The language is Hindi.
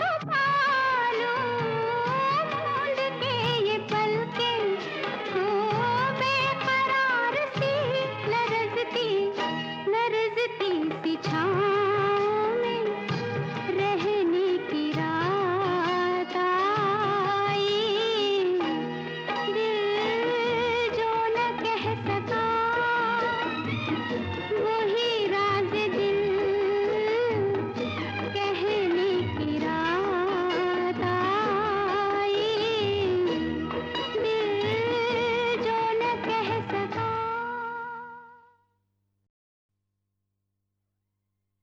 शोभा